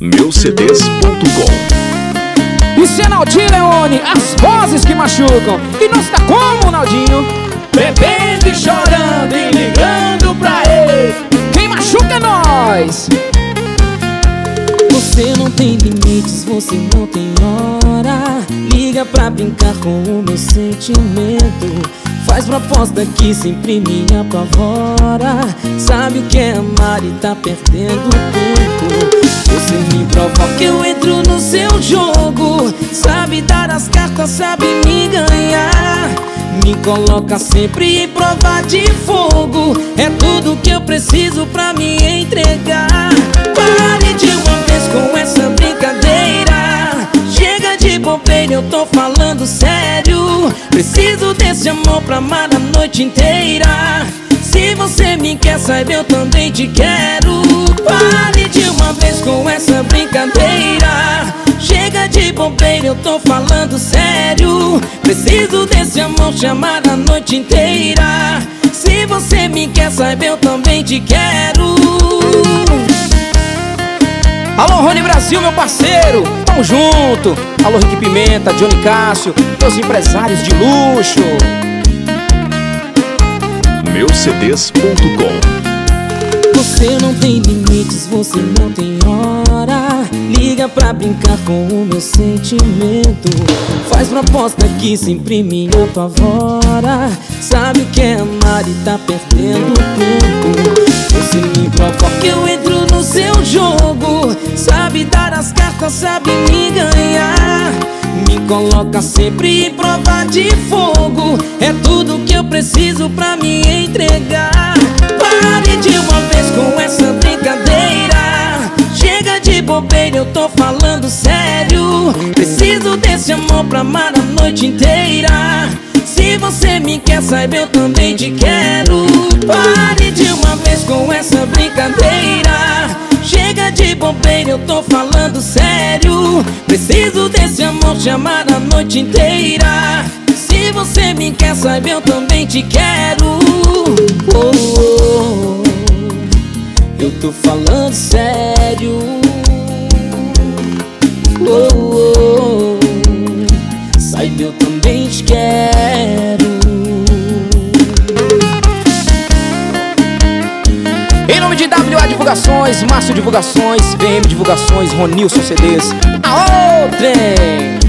meucds.com Isso é Naldinho Leone, as vozes que machucam. E nós tá como, Naldinho? Bebendo e chorando e ligando pra ele. Quem machuca é nós. Você não tem limites, você não tem hora. Liga pra brincar com o meu sentimento. Faz proposta que sempre me apavora. Sabe o que é amar e tá perdendo tempo Você me provoca, eu entro no seu jogo. Sabe dar as cartas, sabe me ganhar. Me coloca sempre em prova de fogo. É tudo que eu preciso pra me entregar. Pare de uma vez com essa brincadeira. Chega de bobeira, eu tô falando sério. Preciso desse amor pra amar a noite inteira. Se você quer, saiba, eu também te quero. Pare de uma vez com essa brincadeira. Chega de bobeira, eu tô falando sério. Preciso desse amor chamar a noite inteira. Se você me quer, saiba, eu também te quero. Alô, Rony Brasil, meu parceiro, tamo junto. Alô, Rick Pimenta, Johnny Cássio, meus empresários de luxo meucds.com Você não tem limites, você não tem hora. Liga pra brincar com o meu sentimento. Faz proposta que sempre me apavora. Sabe que é amar e tá perdendo tempo. Você me provoca, eu entro no seu jogo. Sabe dar as cartas, sabe me ganhar coloca sempre em prova de fogo. É tudo que eu preciso pra me entregar. Pare de uma vez com essa brincadeira. Chega de bobeira, eu tô falando sério. Preciso desse amor pra amar a noite inteira. Se você me quer, saiba, eu também te quero. Pare de uma vez com essa brincadeira tô falando sério. Preciso desse amor chamar a noite inteira. Se você me quer, saiba, eu também te quero. Oh, oh, oh. Eu tô falando sério. Oh, oh, oh. Saiba, eu também te quero Em nome de WA Divulgações, Márcio Divulgações, VM Divulgações, Ronilson CDs Aô, trem!